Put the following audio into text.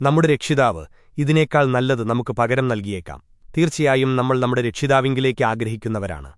നമ്മുടെ രക്ഷിതാവ് ഇതിനേക്കാൾ നല്ലത് നമുക്ക് പകരം നൽകിയേക്കാം. തീർച്ചയായും നമ്മൾ നമ്മുടെ രക്ഷിതാവിങ്കിലേക്ക് ആഗ്രഹിക്കുന്നവരാണ്.